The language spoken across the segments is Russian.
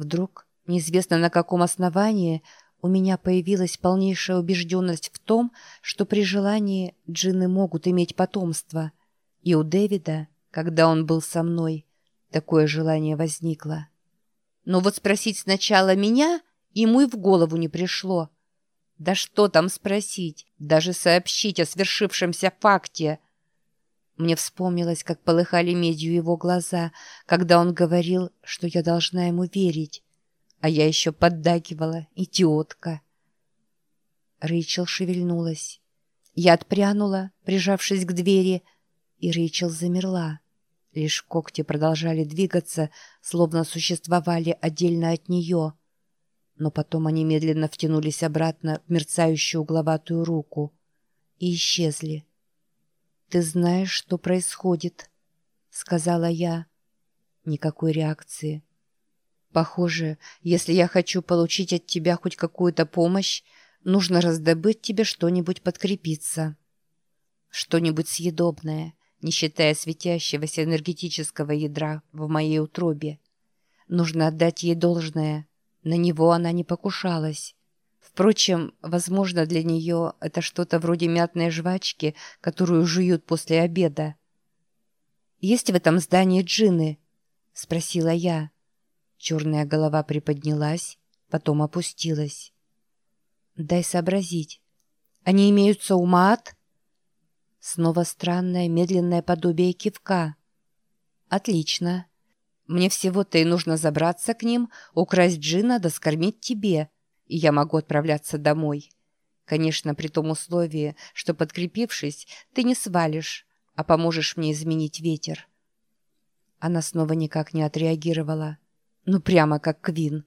Вдруг, неизвестно на каком основании, у меня появилась полнейшая убежденность в том, что при желании джинны могут иметь потомство. И у Дэвида, когда он был со мной, такое желание возникло. Но вот спросить сначала меня ему и в голову не пришло. Да что там спросить, даже сообщить о свершившемся факте. Мне вспомнилось, как полыхали медью его глаза, когда он говорил, что я должна ему верить. А я еще поддакивала, идиотка. Рэйчел шевельнулась. Я отпрянула, прижавшись к двери, и Рэйчел замерла. Лишь когти продолжали двигаться, словно существовали отдельно от нее. Но потом они медленно втянулись обратно в мерцающую угловатую руку и исчезли. «Ты знаешь, что происходит», — сказала я. Никакой реакции. Похоже, если я хочу получить от тебя хоть какую-то помощь, нужно раздобыть тебе что-нибудь подкрепиться. Что-нибудь съедобное, не считая светящегося энергетического ядра в моей утробе. Нужно отдать ей должное. На него она не покушалась. Впрочем, возможно, для нее это что-то вроде мятной жвачки, которую жуют после обеда. «Есть в этом здании джины?» — спросила я. Черная голова приподнялась, потом опустилась. «Дай сообразить. Они имеются у Маат?» Снова странное медленное подобие кивка. «Отлично. Мне всего-то и нужно забраться к ним, украсть джина да скормить тебе, и я могу отправляться домой. Конечно, при том условии, что, подкрепившись, ты не свалишь, а поможешь мне изменить ветер». Она снова никак не отреагировала. Ну, прямо как Квин.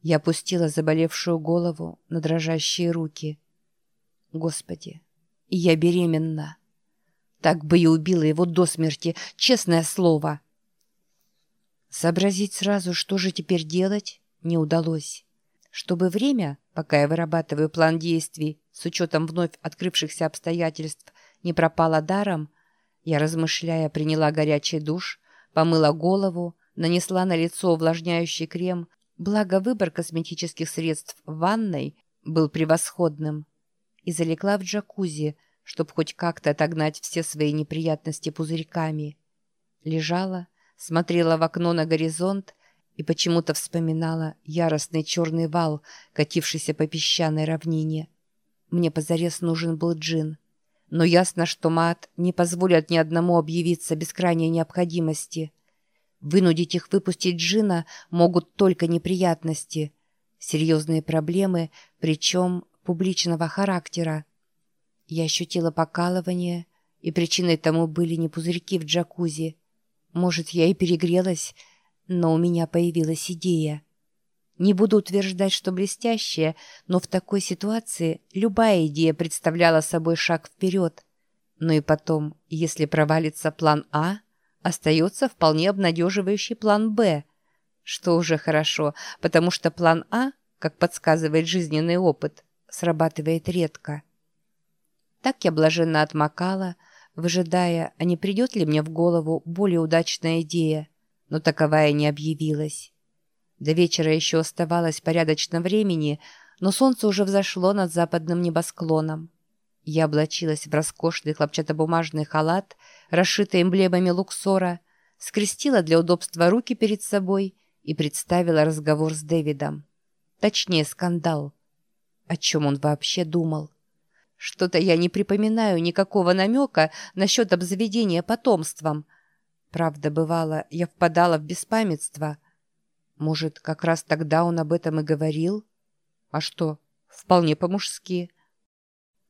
Я опустила заболевшую голову на дрожащие руки. Господи, я беременна. Так бы и убила его до смерти, честное слово. Сообразить сразу, что же теперь делать, не удалось. Чтобы время, пока я вырабатываю план действий с учетом вновь открывшихся обстоятельств, не пропало даром, я, размышляя, приняла горячий душ, помыла голову, нанесла на лицо увлажняющий крем, благо выбор косметических средств в ванной был превосходным, и залегла в джакузи, чтобы хоть как-то отогнать все свои неприятности пузырьками. Лежала, смотрела в окно на горизонт и почему-то вспоминала яростный черный вал, катившийся по песчаной равнине. Мне позарез нужен был джин. Но ясно, что мат не позволят ни одному объявиться без крайней необходимости. Вынудить их выпустить джина могут только неприятности, серьезные проблемы, причем публичного характера. Я ощутила покалывание, и причиной тому были не пузырьки в джакузи. Может, я и перегрелась, но у меня появилась идея. Не буду утверждать, что блестящая, но в такой ситуации любая идея представляла собой шаг вперед. Ну и потом, если провалится план А, остается вполне обнадеживающий план «Б», что уже хорошо, потому что план А, как подсказывает жизненный опыт, срабатывает редко. Так я блаженно отмокала, выжидая, а не придет ли мне в голову более удачная идея, но таковая не объявилась. До вечера еще оставалось порядочно времени, но солнце уже взошло над западным небосклоном. Я облачилась в роскошный хлопчатобумажный халат, расшитый эмблемами Луксора, скрестила для удобства руки перед собой и представила разговор с Дэвидом. Точнее, скандал. О чем он вообще думал? Что-то я не припоминаю никакого намека насчет обзаведения потомством. Правда, бывало, я впадала в беспамятство. Может, как раз тогда он об этом и говорил? А что, вполне по-мужски.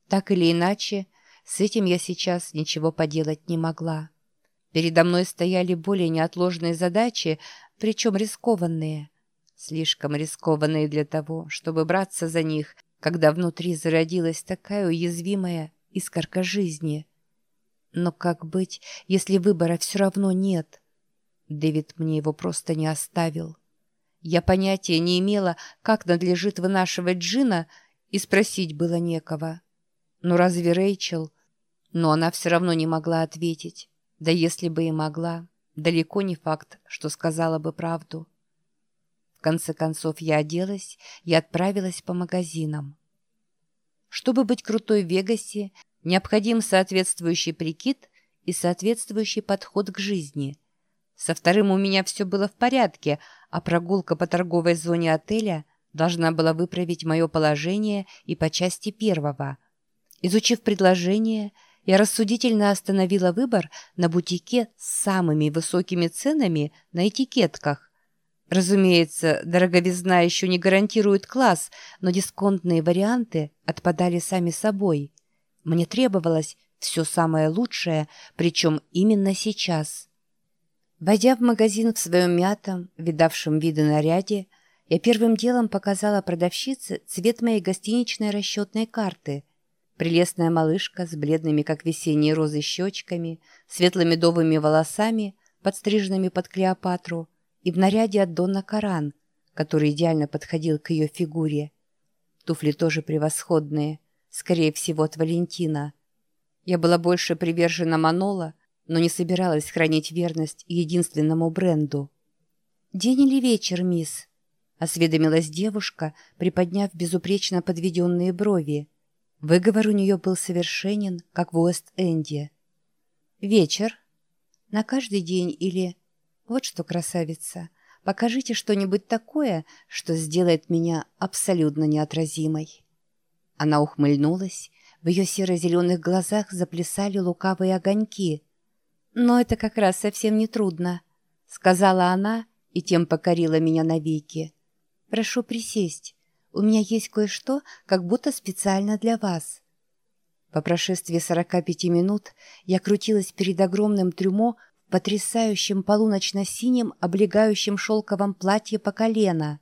Так или иначе, с этим я сейчас ничего поделать не могла. Передо мной стояли более неотложные задачи, причем рискованные. Слишком рискованные для того, чтобы браться за них, когда внутри зародилась такая уязвимая искорка жизни. Но как быть, если выбора все равно нет? Дэвид мне его просто не оставил. Я понятия не имела, как надлежит вынашивать джина, и спросить было некого. Но разве Рэйчел... Но она все равно не могла ответить. Да если бы и могла, далеко не факт, что сказала бы правду. В конце концов я оделась и отправилась по магазинам. Чтобы быть крутой в Вегасе, необходим соответствующий прикид и соответствующий подход к жизни. Со вторым у меня все было в порядке, а прогулка по торговой зоне отеля должна была выправить мое положение и по части первого. Изучив предложение, я рассудительно остановила выбор на бутике с самыми высокими ценами на этикетках. Разумеется, дороговизна еще не гарантирует класс, но дисконтные варианты отпадали сами собой. Мне требовалось все самое лучшее, причем именно сейчас. Войдя в магазин в своем мятом, видавшем виды наряде, я первым делом показала продавщице цвет моей гостиничной расчетной карты. Прелестная малышка с бледными, как весенние розы, щечками, светло-медовыми волосами, подстриженными под Клеопатру, и в наряде от Донна Каран, который идеально подходил к ее фигуре. Туфли тоже превосходные, скорее всего, от Валентина. Я была больше привержена Манола, но не собиралась хранить верность единственному бренду. «День или вечер, мисс?» — осведомилась девушка, приподняв безупречно подведенные брови. Выговор у нее был совершенен, как в Уэст-Энде. «Вечер? На каждый день или...» «Вот что, красавица, покажите что-нибудь такое, что сделает меня абсолютно неотразимой». Она ухмыльнулась, в ее серо-зеленых глазах заплясали лукавые огоньки. «Но это как раз совсем не трудно», — сказала она и тем покорила меня навеки. «Прошу присесть. У меня есть кое-что, как будто специально для вас». По прошествии сорока пяти минут я крутилась перед огромным трюмо в потрясающем полуночно-синем облегающем шелковом платье по колено.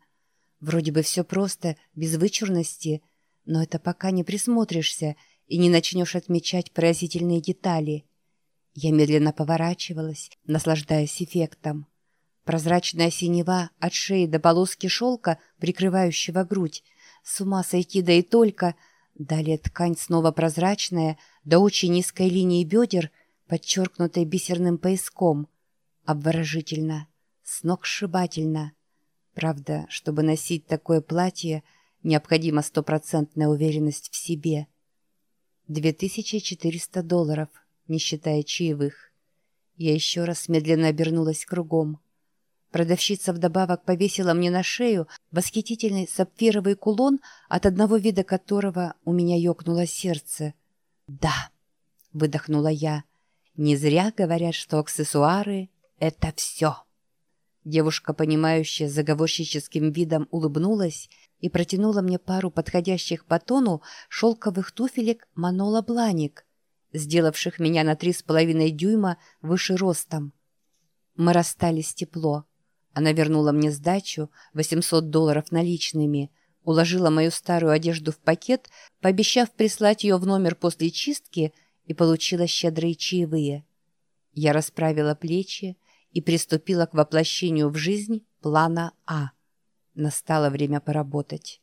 Вроде бы все просто, без вычурности, но это пока не присмотришься и не начнешь отмечать поразительные детали. Я медленно поворачивалась, наслаждаясь эффектом. Прозрачная синева от шеи до полоски шелка, прикрывающего грудь. С ума сойти, да и только. Далее ткань снова прозрачная, до очень низкой линии бедер, подчеркнутой бисерным пояском. Обворожительно, сногсшибательно. Правда, чтобы носить такое платье, необходима стопроцентная уверенность в себе. 2400 долларов, не считая чаевых. Я еще раз медленно обернулась кругом. Продавщица вдобавок повесила мне на шею восхитительный сапфировый кулон, от одного вида которого у меня ёкнуло сердце. «Да», — выдохнула я, — «не зря говорят, что аксессуары — это все». Девушка, понимающая, заговорщическим видом улыбнулась и протянула мне пару подходящих по тону шелковых туфелек Манола Бланик, сделавших меня на три с половиной дюйма выше ростом. Мы расстались тепло. Она вернула мне сдачу, 800 долларов наличными, уложила мою старую одежду в пакет, пообещав прислать ее в номер после чистки и получила щедрые чаевые. Я расправила плечи и приступила к воплощению в жизнь плана А. Настало время поработать.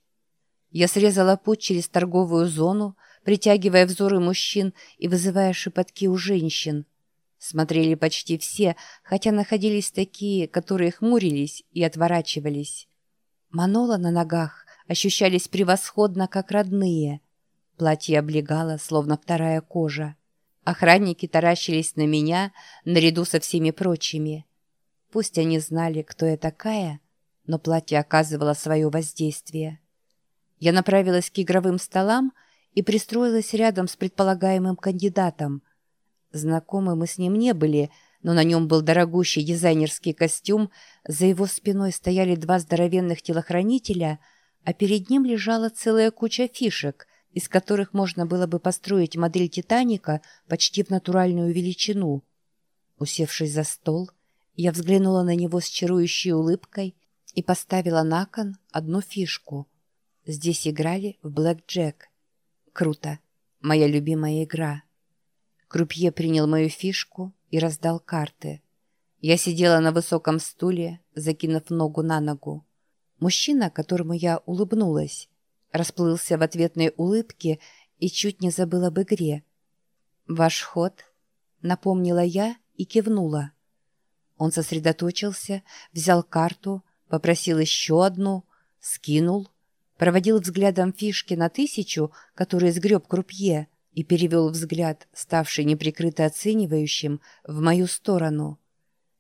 Я срезала путь через торговую зону, притягивая взоры мужчин и вызывая шепотки у женщин. Смотрели почти все, хотя находились такие, которые хмурились и отворачивались. Манола на ногах ощущались превосходно, как родные. Платье облегало, словно вторая кожа. Охранники таращились на меня наряду со всеми прочими. Пусть они знали, кто я такая, но платье оказывало свое воздействие. Я направилась к игровым столам и пристроилась рядом с предполагаемым кандидатом — Знакомы мы с ним не были, но на нем был дорогущий дизайнерский костюм, за его спиной стояли два здоровенных телохранителя, а перед ним лежала целая куча фишек, из которых можно было бы построить модель «Титаника» почти в натуральную величину. Усевшись за стол, я взглянула на него с чарующей улыбкой и поставила на кон одну фишку. Здесь играли в блэк джек. Круто. Моя любимая игра. Крупье принял мою фишку и раздал карты. Я сидела на высоком стуле, закинув ногу на ногу. Мужчина, которому я улыбнулась, расплылся в ответной улыбке и чуть не забыл об игре. «Ваш ход», — напомнила я и кивнула. Он сосредоточился, взял карту, попросил еще одну, скинул, проводил взглядом фишки на тысячу, которые сгреб крупье, и перевел взгляд, ставший неприкрыто оценивающим, в мою сторону.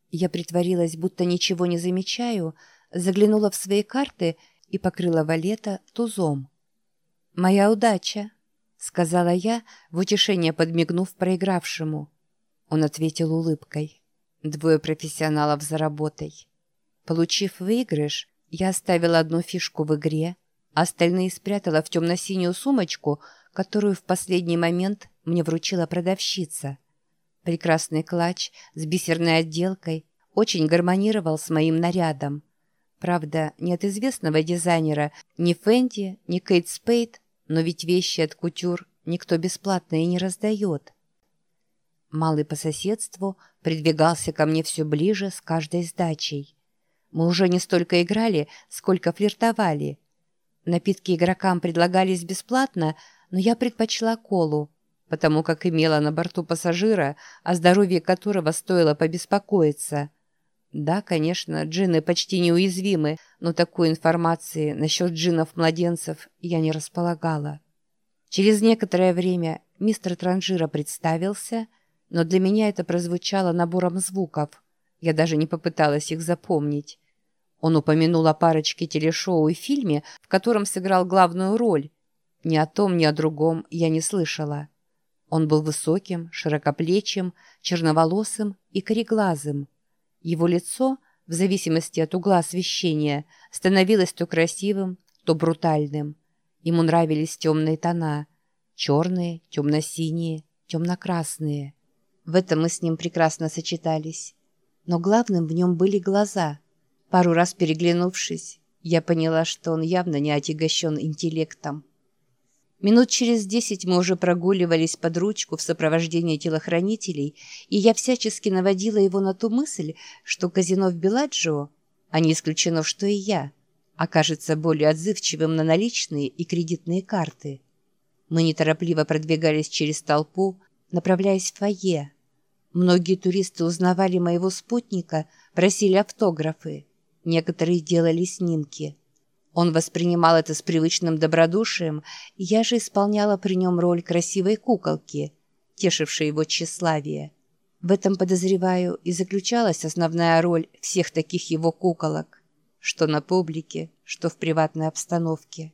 Я притворилась, будто ничего не замечаю, заглянула в свои карты и покрыла валета тузом. «Моя удача», — сказала я, в утешение подмигнув проигравшему. Он ответил улыбкой. «Двое профессионалов за работой». Получив выигрыш, я оставила одну фишку в игре, остальные спрятала в темно-синюю сумочку, которую в последний момент мне вручила продавщица. Прекрасный клатч с бисерной отделкой очень гармонировал с моим нарядом. Правда, не от известного дизайнера ни Фенди, ни Кейт Спейд, но ведь вещи от кутюр никто бесплатно и не раздает. Малый по соседству придвигался ко мне все ближе с каждой сдачей. Мы уже не столько играли, сколько флиртовали. Напитки игрокам предлагались бесплатно, но я предпочла колу, потому как имела на борту пассажира, о здоровье которого стоило побеспокоиться. Да, конечно, джинны почти неуязвимы, но такой информации насчет джиннов-младенцев я не располагала. Через некоторое время мистер Транжира представился, но для меня это прозвучало набором звуков. Я даже не попыталась их запомнить. Он упомянул о парочке телешоу и фильме, в котором сыграл главную роль. Ни о том, ни о другом я не слышала. Он был высоким, широкоплечим, черноволосым и кореглазым. Его лицо, в зависимости от угла освещения, становилось то красивым, то брутальным. Ему нравились темные тона. Черные, темно-синие, темно-красные. В этом мы с ним прекрасно сочетались. Но главным в нем были глаза — Пару раз переглянувшись, я поняла, что он явно не отягощен интеллектом. Минут через десять мы уже прогуливались под ручку в сопровождении телохранителей, и я всячески наводила его на ту мысль, что казино в Беладжио, а не исключено, что и я, окажется более отзывчивым на наличные и кредитные карты. Мы неторопливо продвигались через толпу, направляясь в фойе. Многие туристы узнавали моего спутника, просили автографы. Некоторые делали снимки. Он воспринимал это с привычным добродушием, и я же исполняла при нем роль красивой куколки, тешившей его тщеславие. В этом, подозреваю, и заключалась основная роль всех таких его куколок, что на публике, что в приватной обстановке.